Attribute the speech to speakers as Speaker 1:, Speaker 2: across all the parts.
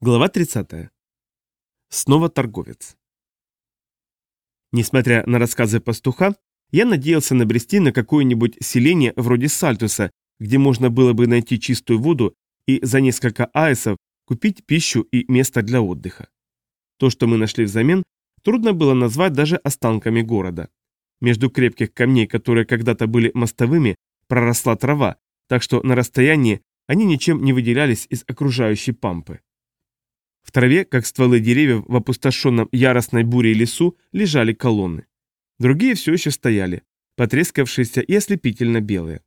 Speaker 1: Глава 30. Снова торговец. Несмотря на рассказы пастуха, я надеялся набрести на какое-нибудь селение вроде Сальтуса, где можно было бы найти чистую воду и за несколько аэсов купить пищу и место для отдыха. То, что мы нашли взамен, трудно было назвать даже останками города. Между крепких камней, которые когда-то были мостовыми, проросла трава, так что на расстоянии они ничем не выделялись из окружающей пампы. В траве, как стволы деревьев в опустошенном яростной бурей лесу, лежали колонны. Другие все еще стояли, потрескавшиеся и ослепительно белые.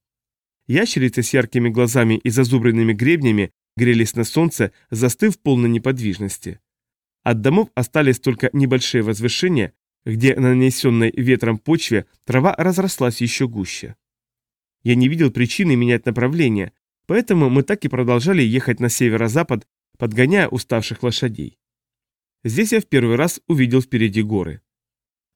Speaker 1: Ящерицы с яркими глазами и зазубренными гребнями грелись на солнце, застыв в полной неподвижности. От домов остались только небольшие возвышения, где на нанесенной ветром почве трава разрослась еще гуще. Я не видел причины менять направление, поэтому мы так и продолжали ехать на северо-запад подгоняя уставших лошадей. Здесь я в первый раз увидел впереди горы.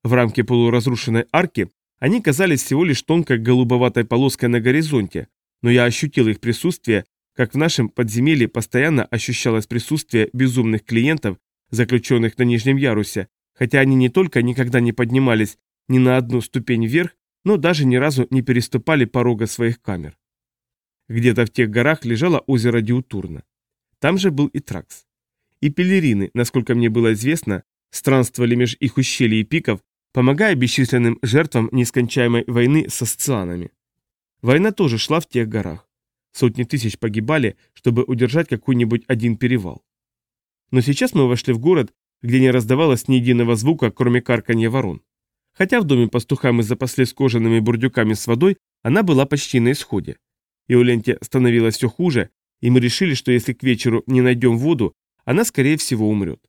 Speaker 1: В рамке полуразрушенной арки они казались всего лишь тонкой голубоватой полоской на горизонте, но я ощутил их присутствие, как в нашем подземелье постоянно ощущалось присутствие безумных клиентов, заключенных на нижнем ярусе, хотя они не только никогда не поднимались ни на одну ступень вверх, но даже ни разу не переступали порога своих камер. Где-то в тех горах лежало озеро Диутурна. Там же был и Тракс. И пелерины, насколько мне было известно, странствовали меж их ущелий и пиков, помогая бесчисленным жертвам нескончаемой войны со сцианами. Война тоже шла в тех горах. Сотни тысяч погибали, чтобы удержать какой-нибудь один перевал. Но сейчас мы вошли в город, где не раздавалось ни единого звука, кроме карканья ворон. Хотя в доме пастуха мы запаслись кожаными бурдюками с водой, она была почти на исходе. И у Ленте становилось все хуже, и мы решили, что если к вечеру не найдем воду, она скорее всего умрет.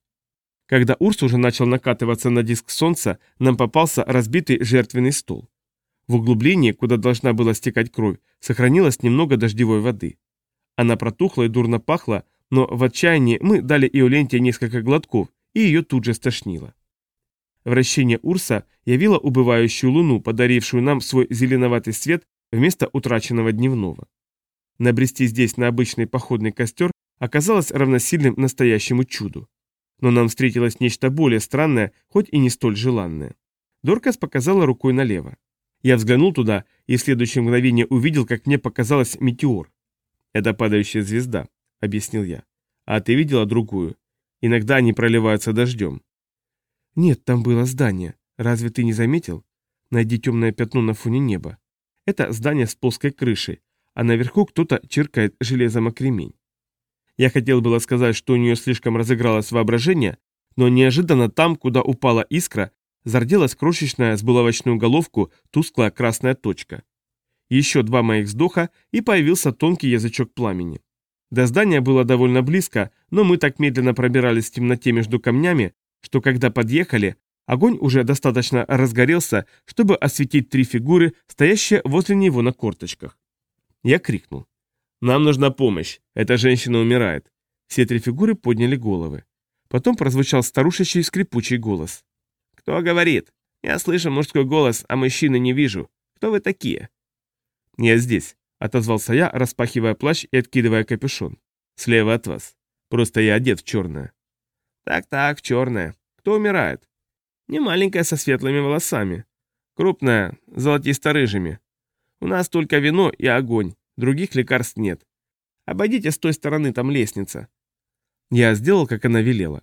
Speaker 1: Когда Урс уже начал накатываться на диск солнца, нам попался разбитый жертвенный стол. В углублении, куда должна была стекать кровь, сохранилось немного дождевой воды. Она протухла и дурно пахла, но в отчаянии мы дали Иоленте несколько глотков, и ее тут же стошнило. Вращение Урса явило убывающую луну, подарившую нам свой зеленоватый свет вместо утраченного дневного. Набрести здесь на обычный походный костер оказалось равносильным настоящему чуду. Но нам встретилось нечто более странное, хоть и не столь желанное. Доркас показала рукой налево. Я взглянул туда и в следующее мгновение увидел, как мне показалось метеор. «Это падающая звезда», — объяснил я. «А ты видела другую? Иногда они проливаются дождем». «Нет, там было здание. Разве ты не заметил? Найди темное пятно на фоне неба. Это здание с плоской крышей, а наверху кто-то чиркает железом о кремень. Я хотел было сказать, что у нее слишком разыгралось воображение, но неожиданно там, куда упала искра, зарделась крошечная с булавочную головку тусклая красная точка. Еще два моих вздоха, и появился тонкий язычок пламени. До здания было довольно близко, но мы так медленно пробирались в темноте между камнями, что когда подъехали, огонь уже достаточно разгорелся, чтобы осветить три фигуры, стоящие возле него на корточках. Я крикнул. «Нам нужна помощь. Эта женщина умирает». Все три фигуры подняли головы. Потом прозвучал старушечий скрипучий голос. «Кто говорит? Я слышу мужской голос, а мужчины не вижу. Кто вы такие?» «Я здесь», — отозвался я, распахивая плащ и откидывая капюшон. «Слева от вас. Просто я одет в черное». «Так-так, черное. Кто умирает?» «Не маленькая со светлыми волосами. Крупная, золотисто-рыжими. У нас только вино и огонь, других лекарств нет. Обойдите с той стороны, там лестница». Я сделал, как она велела.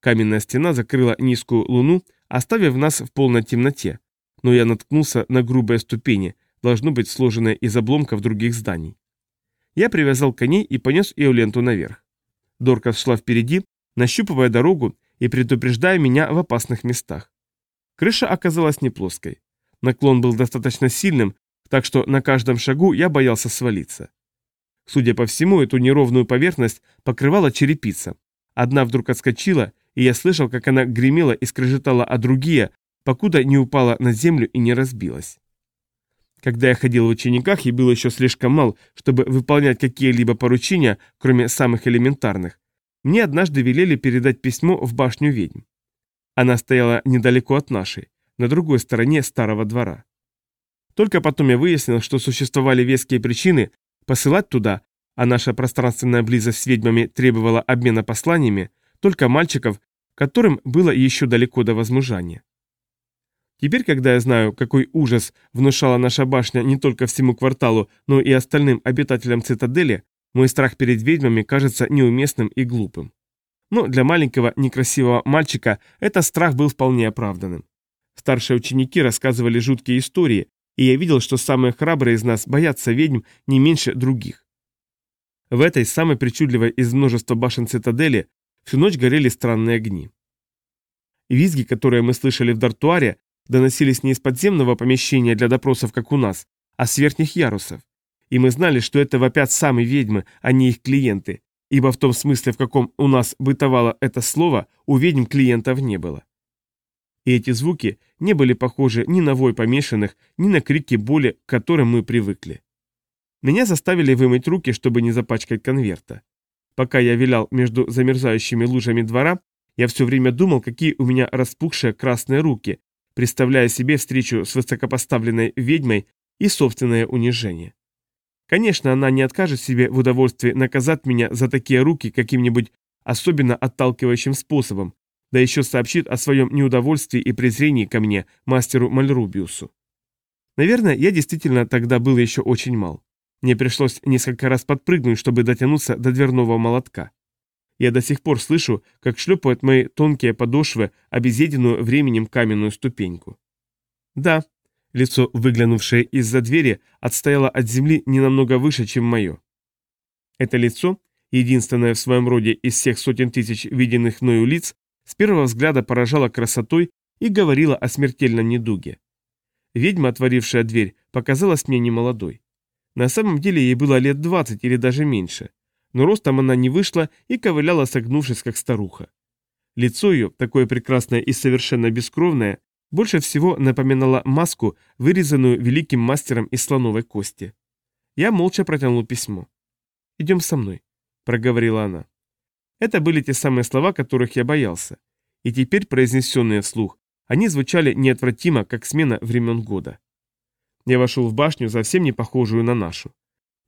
Speaker 1: Каменная стена закрыла низкую луну, оставив нас в полной темноте, но я наткнулся на грубые ступени, должно быть сложенные из обломков других зданий. Я привязал коней и понес Эоленту наверх. Доркас шла впереди, нащупывая дорогу и предупреждая меня в опасных местах. Крыша оказалась не плоской. Наклон был достаточно сильным, так что на каждом шагу я боялся свалиться. Судя по всему, эту неровную поверхность покрывала черепица. Одна вдруг отскочила, и я слышал, как она гремела и скрежетала, а другие, покуда не упала на землю и не разбилась. Когда я ходил в учениках и был еще слишком мал, чтобы выполнять какие-либо поручения, кроме самых элементарных, мне однажды велели передать письмо в башню ведьм. Она стояла недалеко от нашей, на другой стороне старого двора. Только потом я выяснил, что существовали веские причины посылать туда, а наша пространственная близость с ведьмами требовала обмена посланиями, только мальчиков, которым было еще далеко до возмужания. Теперь, когда я знаю, какой ужас внушала наша башня не только всему кварталу, но и остальным обитателям цитадели, мой страх перед ведьмами кажется неуместным и глупым. Но для маленького некрасивого мальчика этот страх был вполне оправданным. Старшие ученики рассказывали жуткие истории, и я видел, что самые храбрые из нас боятся ведьм не меньше других. В этой самой причудливой из множества башен цитадели всю ночь горели странные огни. Визги, которые мы слышали в дартуаре, доносились не из подземного помещения для допросов, как у нас, а с верхних ярусов. И мы знали, что это вопят сами ведьмы, а не их клиенты, ибо в том смысле, в каком у нас бытовало это слово, у ведьм клиентов не было. И эти звуки не были похожи ни на вой помешанных, ни на крики боли, к которым мы привыкли. Меня заставили вымыть руки, чтобы не запачкать конверта. Пока я вилял между замерзающими лужами двора, я все время думал, какие у меня распухшие красные руки, представляя себе встречу с высокопоставленной ведьмой и собственное унижение. Конечно, она не откажет себе в удовольствии наказать меня за такие руки каким-нибудь особенно отталкивающим способом, да еще сообщит о своем неудовольствии и презрении ко мне, мастеру Мальрубиусу. Наверное, я действительно тогда был еще очень мал. Мне пришлось несколько раз подпрыгнуть, чтобы дотянуться до дверного молотка. Я до сих пор слышу, как шлепают мои тонкие подошвы обезъеденную временем каменную ступеньку. Да, Лицо, выглянувшее из-за двери, отстояло от земли не намного выше, чем мое. Это лицо, единственное в своем роде из всех сотен тысяч виденных мною лиц, с первого взгляда поражало красотой и говорило о смертельном недуге. Ведьма, отворившая дверь, показалась мне немолодой. На самом деле ей было лет двадцать или даже меньше, но ростом она не вышла и ковыляла, согнувшись, как старуха. Лицо ее, такое прекрасное и совершенно бескровное, больше всего напоминала маску, вырезанную великим мастером из слоновой кости. Я молча протянул письмо. «Идем со мной», — проговорила она. Это были те самые слова, которых я боялся. И теперь, произнесенные вслух, они звучали неотвратимо, как смена времен года. Я вошел в башню, совсем не похожую на нашу.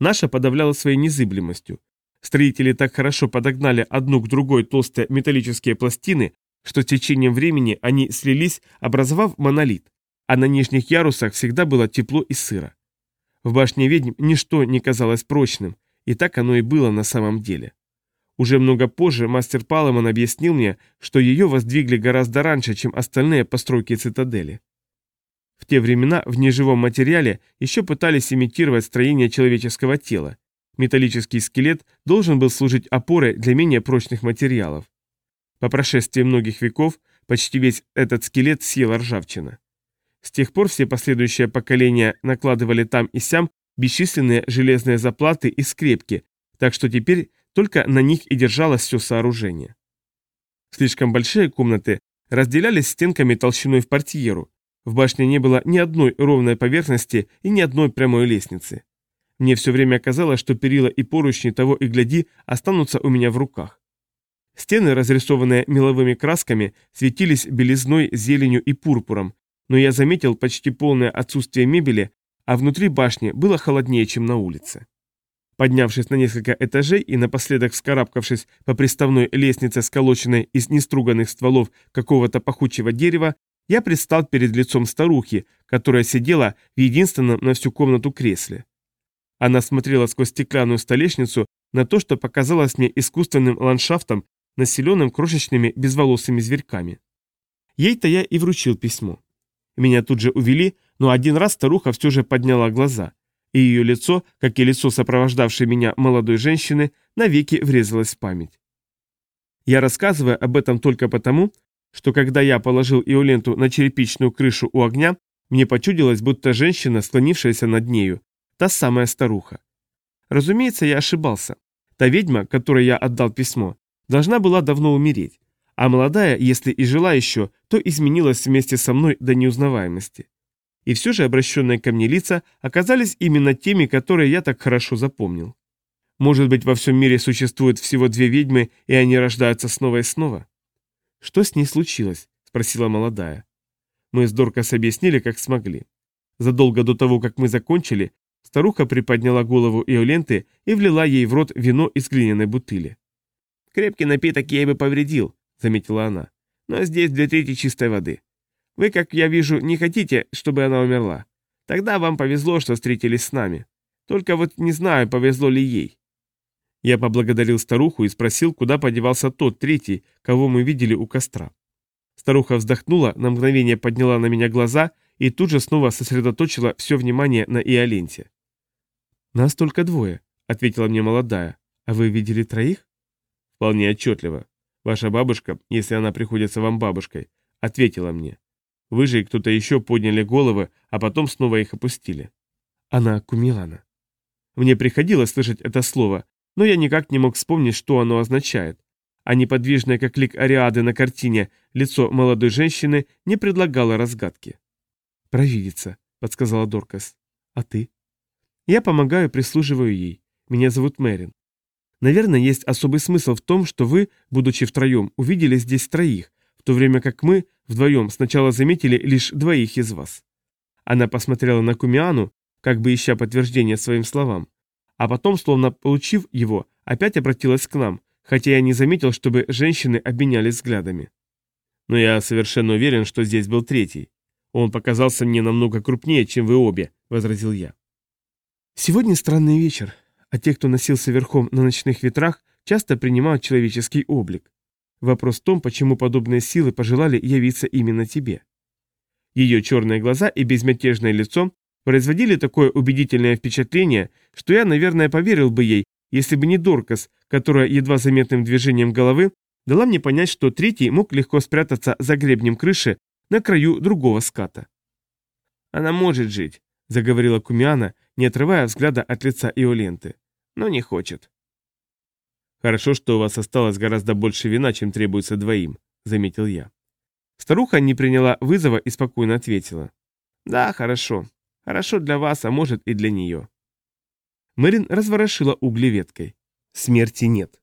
Speaker 1: Наша подавляла своей незыблемостью. Строители так хорошо подогнали одну к другой толстые металлические пластины, что с течением времени они слились, образовав монолит, а на нижних ярусах всегда было тепло и сыро. В башне ведьм ничто не казалось прочным, и так оно и было на самом деле. Уже много позже мастер Палемон объяснил мне, что ее воздвигли гораздо раньше, чем остальные постройки цитадели. В те времена в неживом материале еще пытались имитировать строение человеческого тела. Металлический скелет должен был служить опорой для менее прочных материалов. По прошествии многих веков почти весь этот скелет съела ржавчина. С тех пор все последующие поколения накладывали там и сям бесчисленные железные заплаты и скрепки, так что теперь только на них и держалось все сооружение. Слишком большие комнаты разделялись стенками толщиной в портьеру. В башне не было ни одной ровной поверхности и ни одной прямой лестницы. Мне все время казалось, что перила и поручни того и гляди останутся у меня в руках. Стены, разрисованные меловыми красками, светились белизной, зеленью и пурпуром, но я заметил почти полное отсутствие мебели, а внутри башни было холоднее, чем на улице. Поднявшись на несколько этажей и напоследок вскарабкавшись по приставной лестнице, сколоченной из неструганных стволов какого-то пахучего дерева, я предстал перед лицом старухи, которая сидела в единственном на всю комнату кресле. Она смотрела сквозь стеклянную столешницу на то, что показалось мне искусственным ландшафтом населенным крошечными безволосыми зверьками. Ей-то я и вручил письмо. Меня тут же увели, но один раз старуха все же подняла глаза, и ее лицо, как и лицо сопровождавшей меня молодой женщины, навеки врезалось в память. Я рассказываю об этом только потому, что когда я положил Иоленту на черепичную крышу у огня, мне почудилось, будто женщина, склонившаяся над нею, та самая старуха. Разумеется, я ошибался. Та ведьма, которой я отдал письмо, должна была давно умереть, а молодая, если и жила еще, то изменилась вместе со мной до неузнаваемости. И все же обращенные ко мне лица оказались именно теми, которые я так хорошо запомнил. Может быть, во всем мире существует всего две ведьмы, и они рождаются снова и снова? Что с ней случилось? Спросила молодая. Мы с Доркас объяснили, как смогли. Задолго до того, как мы закончили, Старуха приподняла голову Иоленты и влила ей в рот вино из глиняной бутыли. «Крепкий напиток ей бы повредил», — заметила она. «Но здесь две трети чистой воды. Вы, как я вижу, не хотите, чтобы она умерла. Тогда вам повезло, что встретились с нами. Только вот не знаю, повезло ли ей». Я поблагодарил старуху и спросил, куда подевался тот третий, кого мы видели у костра. Старуха вздохнула, на мгновение подняла на меня глаза и тут же снова сосредоточила все внимание на Иоленте. «Нас только двое», — ответила мне молодая. «А вы видели троих?» «Вполне отчетливо. Ваша бабушка, если она приходится вам бабушкой, ответила мне. Вы же и кто-то еще подняли головы, а потом снова их опустили». «Она Кумилана». Мне приходилось слышать это слово, но я никак не мог вспомнить, что оно означает. А неподвижное, как лик Ариады на картине, лицо молодой женщины не предлагало разгадки. «Провидица», — подсказала Доркас. «А ты?» Я помогаю, прислуживаю ей. Меня зовут Мэрин. Наверное, есть особый смысл в том, что вы, будучи втроем, увидели здесь троих, в то время как мы вдвоем сначала заметили лишь двоих из вас. Она посмотрела на Кумиану, как бы ища подтверждение своим словам, а потом, словно получив его, опять обратилась к нам, хотя я не заметил, чтобы женщины обменялись взглядами. Но я совершенно уверен, что здесь был третий. Он показался мне намного крупнее, чем вы обе, возразил я. Сегодня странный вечер, а те, кто носился верхом на ночных ветрах, часто принимают человеческий облик. Вопрос в том, почему подобные силы пожелали явиться именно тебе. Ее черные глаза и безмятежное лицо производили такое убедительное впечатление, что я, наверное, поверил бы ей, если бы не Доркас, которая едва заметным движением головы дала мне понять, что третий мог легко спрятаться за гребнем крыши на краю другого ската. «Она может жить», — заговорила Кумиана, не отрывая взгляда от лица Иоленты. «Но не хочет». «Хорошо, что у вас осталось гораздо больше вина, чем требуется двоим», — заметил я. Старуха не приняла вызова и спокойно ответила. «Да, хорошо. Хорошо для вас, а может и для нее». Мэрин разворошила угли веткой. Смерти нет.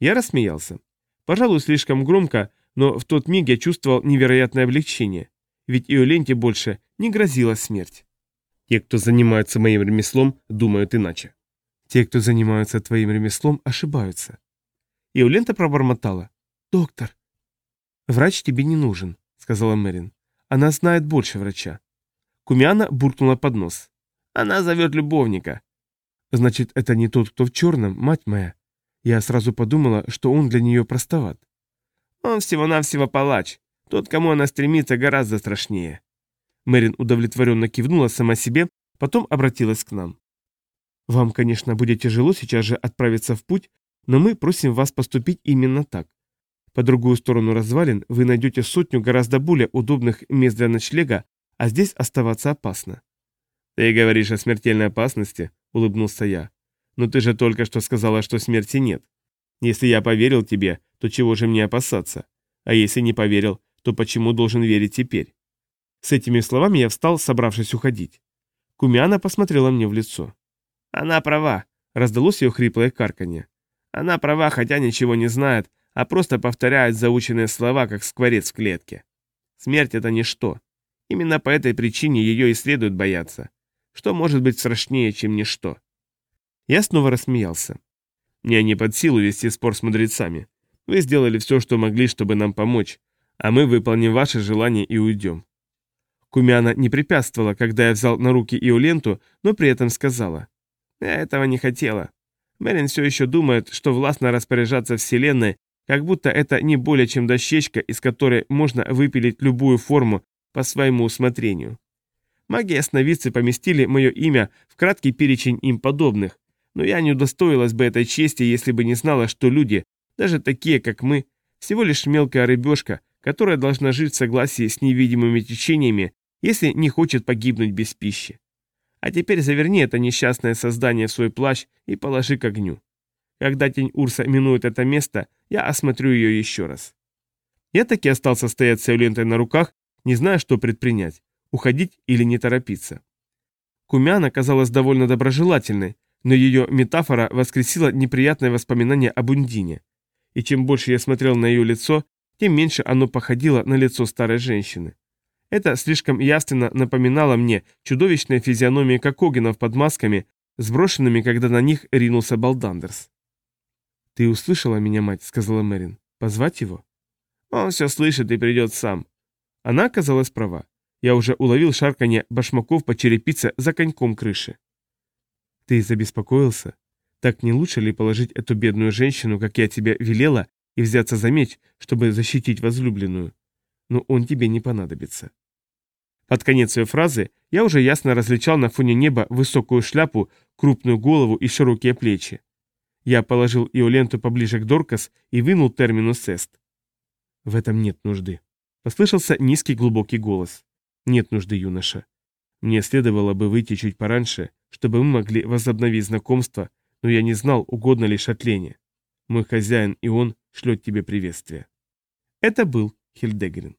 Speaker 1: Я рассмеялся. Пожалуй, слишком громко, но в тот миг я чувствовал невероятное облегчение. Ведь Иоленте больше не грозила смерть. Те, кто занимается моим ремеслом, думают иначе. Те, кто занимаются твоим ремеслом, ошибаются. И Улента пробормотала. «Доктор». «Врач тебе не нужен», — сказала Мэрин. «Она знает больше врача». Кумиана буркнула под нос. «Она зовет любовника». «Значит, это не тот, кто в черном, мать моя». Я сразу подумала, что он для нее простоват. «Он всего-навсего палач. Тот, кому она стремится, гораздо страшнее». Мэрин удовлетворенно кивнула сама себе, потом обратилась к нам. «Вам, конечно, будет тяжело сейчас же отправиться в путь, но мы просим вас поступить именно так. По другую сторону развалин вы найдете сотню гораздо более удобных мест для ночлега, а здесь оставаться опасно». «Ты говоришь о смертельной опасности?» – улыбнулся я. «Но ты же только что сказала, что смерти нет. Если я поверил тебе, то чего же мне опасаться? А если не поверил, то почему должен верить теперь?» С этими словами я встал, собравшись уходить. Кумиана посмотрела мне в лицо. «Она права», — раздалось ее хриплое карканье. «Она права, хотя ничего не знает, а просто повторяет заученные слова, как скворец в клетке. Смерть — это ничто. Именно по этой причине ее и следует бояться. Что может быть страшнее, чем ничто?» Я снова рассмеялся. «Мне не под силу вести спор с мудрецами. Вы сделали все, что могли, чтобы нам помочь, а мы выполним ваше желание и уйдем. Кумяна не препятствовала, когда я взял на руки Иоленту, но при этом сказала. «Я этого не хотела. Мерин все еще думает, что властно распоряжаться Вселенной, как будто это не более чем дощечка, из которой можно выпилить любую форму по своему усмотрению. Маги-ясновидцы поместили мое имя в краткий перечень им подобных, но я не удостоилась бы этой чести, если бы не знала, что люди, даже такие, как мы, всего лишь мелкая рыбешка, которая должна жить в согласии с невидимыми течениями если не хочет погибнуть без пищи. А теперь заверни это несчастное создание в свой плащ и положи к огню. Когда тень Урса минует это место, я осмотрю ее еще раз. Я таки остался стоять с лентой на руках, не зная, что предпринять, уходить или не торопиться. Кумяна казалась довольно доброжелательной, но ее метафора воскресила неприятное воспоминание об Ундине. И чем больше я смотрел на ее лицо, тем меньше оно походило на лицо старой женщины. Это слишком явственно напоминало мне чудовищные физиономии кокогенов под масками, сброшенными, когда на них ринулся Балдандерс. «Ты услышала меня, мать», — сказала Мэрин. «Позвать его?» «Он все слышит и придет сам». Она оказалась права. Я уже уловил шарканье башмаков по черепице за коньком крыши. «Ты забеспокоился? Так не лучше ли положить эту бедную женщину, как я тебе велела, и взяться за меч, чтобы защитить возлюбленную? Но он тебе не понадобится». Под конец ее фразы я уже ясно различал на фоне неба высокую шляпу, крупную голову и широкие плечи. Я положил ее ленту поближе к Доркас и вынул терминус эст. В этом нет нужды. Послышался низкий глубокий голос. Нет нужды, юноша. Мне следовало бы выйти чуть пораньше, чтобы мы могли возобновить знакомство, но я не знал, угодно ли шатлене. Мой хозяин и он шлет тебе приветствие. Это был Хильдегрин.